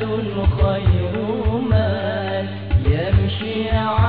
خير من يمشي على